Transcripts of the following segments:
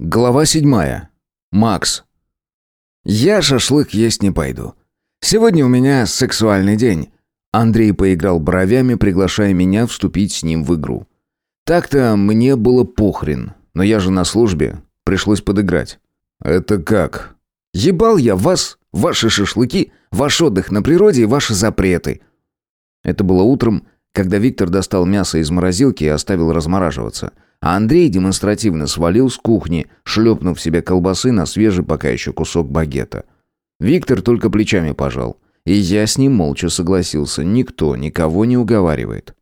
Глава седьмая. Макс. Я шашлык есть не пойду. Сегодня у меня сексуальный день. Андрей поиграл бровями, приглашая меня вступить с ним в игру. Так-то мне было похрен, но я же на службе, пришлось подыграть. Это как? Ебал я вас, ваши шашлыки, ваш отдых на природе и ваши запреты. Это было утром, когда Виктор достал мясо из морозилки и оставил размораживаться. А Андрей демонстративно свалил с кухни, шлепнув себе колбасы на свежий пока еще кусок багета. Виктор только плечами пожал. И я с ним молча согласился. Никто никого не уговаривает.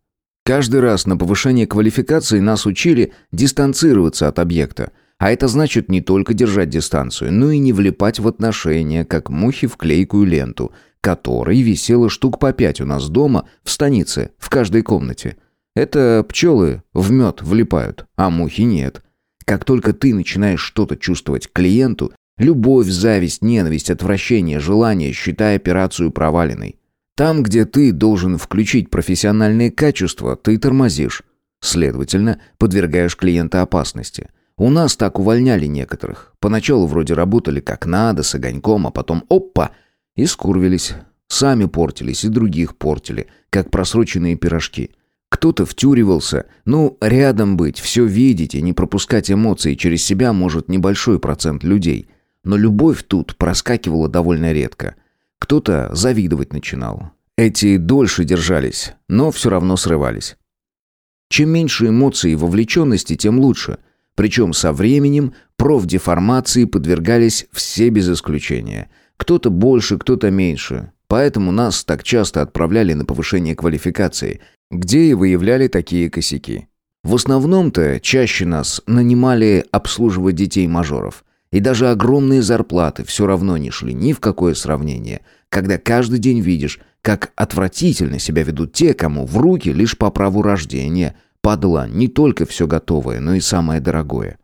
Каждый раз на повышение квалификации нас учили дистанцироваться от объекта. А это значит не только держать дистанцию, но и не влипать в отношения, как мухи в клейкую ленту, которой висело штук по пять у нас дома, в станице, в каждой комнате. Это пчелы в мед влипают, а мухи нет. Как только ты начинаешь что-то чувствовать клиенту, любовь, зависть, ненависть, отвращение, желание, считай операцию проваленной. Там, где ты должен включить профессиональные качества, ты тормозишь. Следовательно, подвергаешь клиента опасности. У нас так увольняли некоторых. Поначалу вроде работали как надо, с огоньком, а потом опа, и скурвились. Сами портились и других портили, как просроченные пирожки. Кто-то втюривался. Ну, рядом быть, все видеть и не пропускать эмоции через себя может небольшой процент людей. Но любовь тут проскакивала довольно редко. Кто-то завидовать начинал. Эти дольше держались, но все равно срывались. Чем меньше эмоций и вовлеченности, тем лучше. Причем со временем профдеформации подвергались все без исключения. Кто-то больше, кто-то меньше. Поэтому нас так часто отправляли на повышение квалификации, где и выявляли такие косяки. В основном-то чаще нас нанимали обслуживать детей-мажоров. И даже огромные зарплаты все равно не шли ни в какое сравнение, когда каждый день видишь, как отвратительно себя ведут те, кому в руки лишь по праву рождения падало не только все готовое, но и самое дорогое.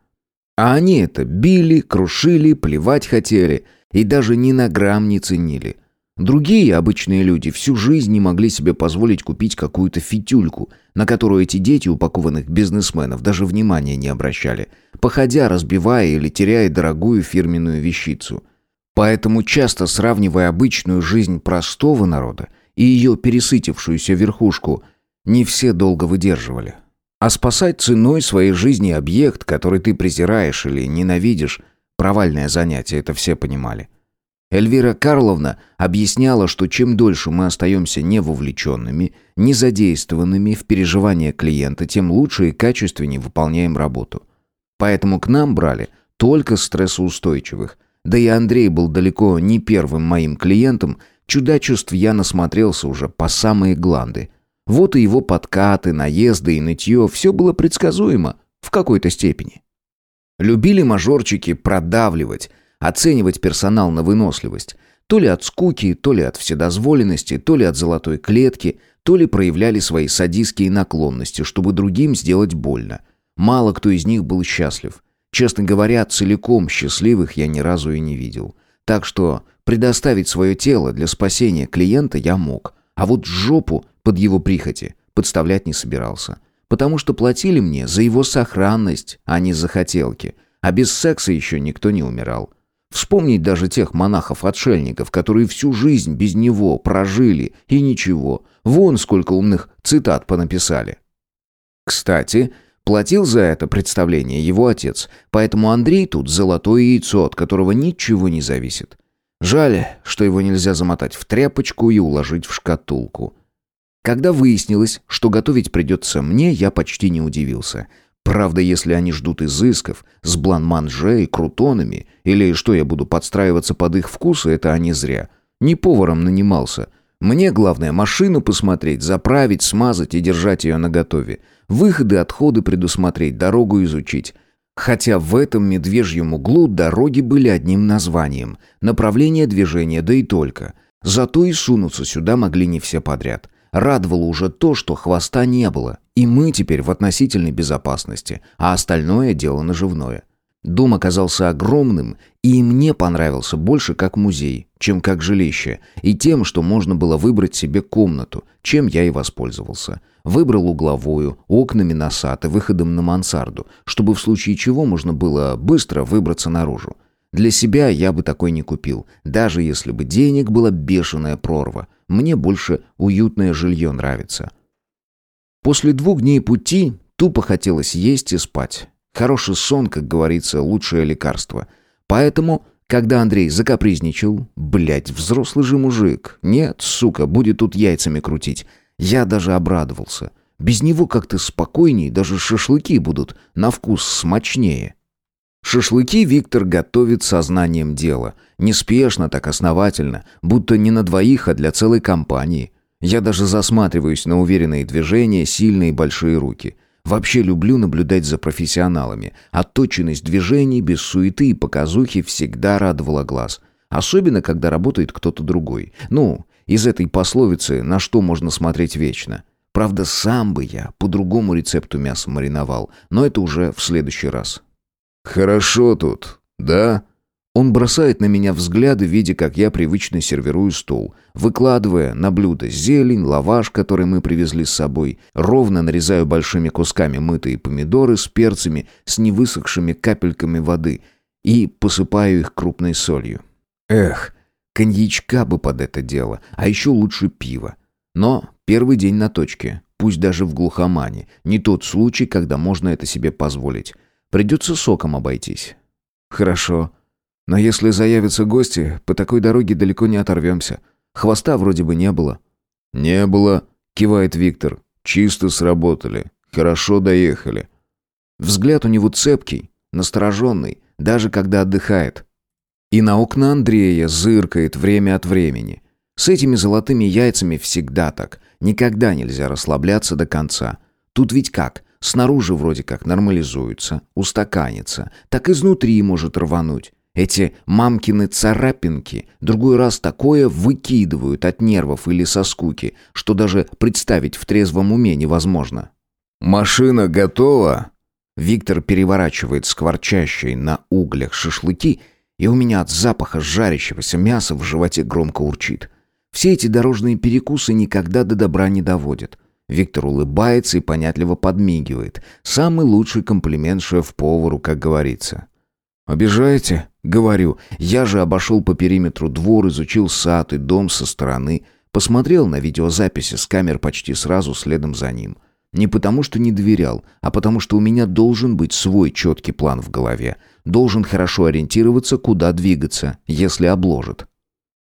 А они это били, крушили, плевать хотели и даже ни на грамм не ценили. Другие обычные люди всю жизнь не могли себе позволить купить какую-то фитюльку, на которую эти дети упакованных бизнесменов даже внимания не обращали, походя, разбивая или теряя дорогую фирменную вещицу. Поэтому часто сравнивая обычную жизнь простого народа и ее пересытившуюся верхушку, не все долго выдерживали. А спасать ценой своей жизни объект, который ты презираешь или ненавидишь, провальное занятие, это все понимали. Эльвира Карловна объясняла, что чем дольше мы остаемся невовлеченными, незадействованными в переживания клиента, тем лучше и качественнее выполняем работу. Поэтому к нам брали только стрессоустойчивых. Да и Андрей был далеко не первым моим клиентом, чудачеств я насмотрелся уже по самые гланды. Вот и его подкаты, наезды и нытье, все было предсказуемо в какой-то степени. Любили мажорчики продавливать, оценивать персонал на выносливость. То ли от скуки, то ли от вседозволенности, то ли от золотой клетки, то ли проявляли свои садистские наклонности, чтобы другим сделать больно. Мало кто из них был счастлив. Честно говоря, целиком счастливых я ни разу и не видел. Так что предоставить свое тело для спасения клиента я мог, а вот жопу под его прихоти подставлять не собирался. Потому что платили мне за его сохранность, а не за хотелки. А без секса еще никто не умирал. Вспомнить даже тех монахов-отшельников, которые всю жизнь без него прожили, и ничего. Вон сколько умных цитат понаписали. Кстати, платил за это представление его отец, поэтому Андрей тут золотое яйцо, от которого ничего не зависит. Жаль, что его нельзя замотать в тряпочку и уложить в шкатулку. Когда выяснилось, что готовить придется мне, я почти не удивился – Правда, если они ждут изысков с блан-манже и крутонами, или что я буду подстраиваться под их вкусы, это они зря. Не поваром нанимался. Мне главное машину посмотреть, заправить, смазать и держать ее наготове. Выходы, отходы предусмотреть, дорогу изучить. Хотя в этом медвежьем углу дороги были одним названием. Направление движения, да и только. Зато и сунуться сюда могли не все подряд. Радовало уже то, что хвоста не было, и мы теперь в относительной безопасности, а остальное дело наживное. Дом оказался огромным, и мне понравился больше как музей, чем как жилище, и тем, что можно было выбрать себе комнату, чем я и воспользовался. Выбрал угловую, окнами на сад и выходом на мансарду, чтобы в случае чего можно было быстро выбраться наружу. Для себя я бы такой не купил, даже если бы денег была бешеная прорва. Мне больше уютное жилье нравится. После двух дней пути тупо хотелось есть и спать. Хороший сон, как говорится, лучшее лекарство. Поэтому, когда Андрей закапризничал, блядь, взрослый же мужик, нет, сука, будет тут яйцами крутить, я даже обрадовался. Без него как-то спокойней, даже шашлыки будут на вкус смачнее. Шашлыки Виктор готовит сознанием дела. Неспешно, так основательно, будто не на двоих, а для целой компании. Я даже засматриваюсь на уверенные движения, сильные большие руки. Вообще люблю наблюдать за профессионалами. Отточенность движений без суеты и показухи всегда радовала глаз. Особенно, когда работает кто-то другой. Ну, из этой пословицы «на что можно смотреть вечно». Правда, сам бы я по другому рецепту мясо мариновал, но это уже в следующий раз. «Хорошо тут, да?» Он бросает на меня взгляды, видя, как я привычно сервирую стол, выкладывая на блюдо зелень, лаваш, который мы привезли с собой, ровно нарезаю большими кусками мытые помидоры с перцами, с невысохшими капельками воды и посыпаю их крупной солью. Эх, коньячка бы под это дело, а еще лучше пиво. Но первый день на точке, пусть даже в глухомане, не тот случай, когда можно это себе позволить. Придется соком обойтись. Хорошо. Но если заявятся гости, по такой дороге далеко не оторвемся. Хвоста вроде бы не было». «Не было», — кивает Виктор. «Чисто сработали. Хорошо доехали». Взгляд у него цепкий, настороженный, даже когда отдыхает. И на окна Андрея зыркает время от времени. С этими золотыми яйцами всегда так. Никогда нельзя расслабляться до конца. Тут ведь как? Снаружи вроде как нормализуется, устаканится, так изнутри может рвануть. Эти мамкины царапинки другой раз такое выкидывают от нервов или со скуки, что даже представить в трезвом уме невозможно. «Машина готова?» Виктор переворачивает скворчащие на углях шашлыки, и у меня от запаха жарящегося мяса в животе громко урчит. Все эти дорожные перекусы никогда до добра не доводят. Виктор улыбается и понятливо подмигивает. Самый лучший комплимент шеф-повару, как говорится. «Обижаете?» — говорю. «Я же обошел по периметру двор, изучил сад и дом со стороны, посмотрел на видеозаписи с камер почти сразу следом за ним. Не потому, что не доверял, а потому, что у меня должен быть свой четкий план в голове. Должен хорошо ориентироваться, куда двигаться, если обложат».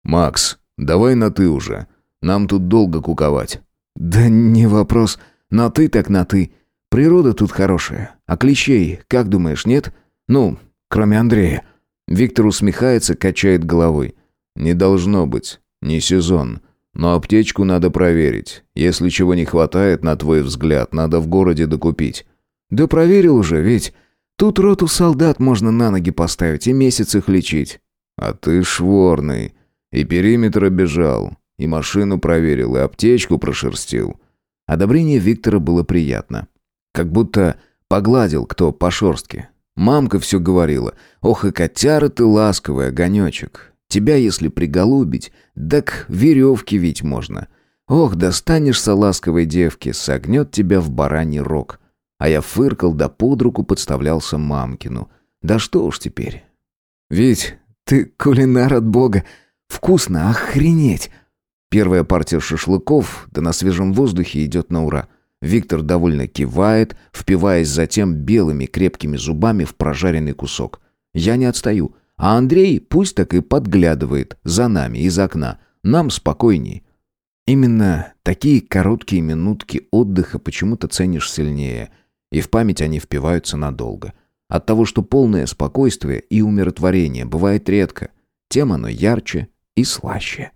«Макс, давай на «ты» уже. Нам тут долго куковать». «Да не вопрос. На «ты» так на «ты». Природа тут хорошая. А клещей, как думаешь, нет? Ну, кроме Андрея». Виктор усмехается, качает головой. «Не должно быть. Не сезон. Но аптечку надо проверить. Если чего не хватает, на твой взгляд, надо в городе докупить». «Да проверил уже, ведь. Тут роту солдат можно на ноги поставить и месяц их лечить». «А ты шворный. И периметр обежал. И машину проверил, и аптечку прошерстил». Одобрение Виктора было приятно. Как будто погладил кто по шерстке. Мамка все говорила. «Ох и котяра ты ласковый, огонечек. Тебя, если приголубить, так веревки ведь можно. Ох, достанешься ласковой девки, согнет тебя в бараний рог». А я фыркал да под руку подставлялся мамкину. «Да что уж теперь». «Ведь ты кулинар от бога. Вкусно, охренеть!» Первая партия шашлыков, да на свежем воздухе идет на ура. Виктор довольно кивает, впиваясь затем белыми крепкими зубами в прожаренный кусок. Я не отстаю, а Андрей пусть так и подглядывает за нами из окна. Нам спокойней. Именно такие короткие минутки отдыха почему-то ценишь сильнее, и в память они впиваются надолго. От того, что полное спокойствие и умиротворение бывает редко, тем оно ярче и слаще.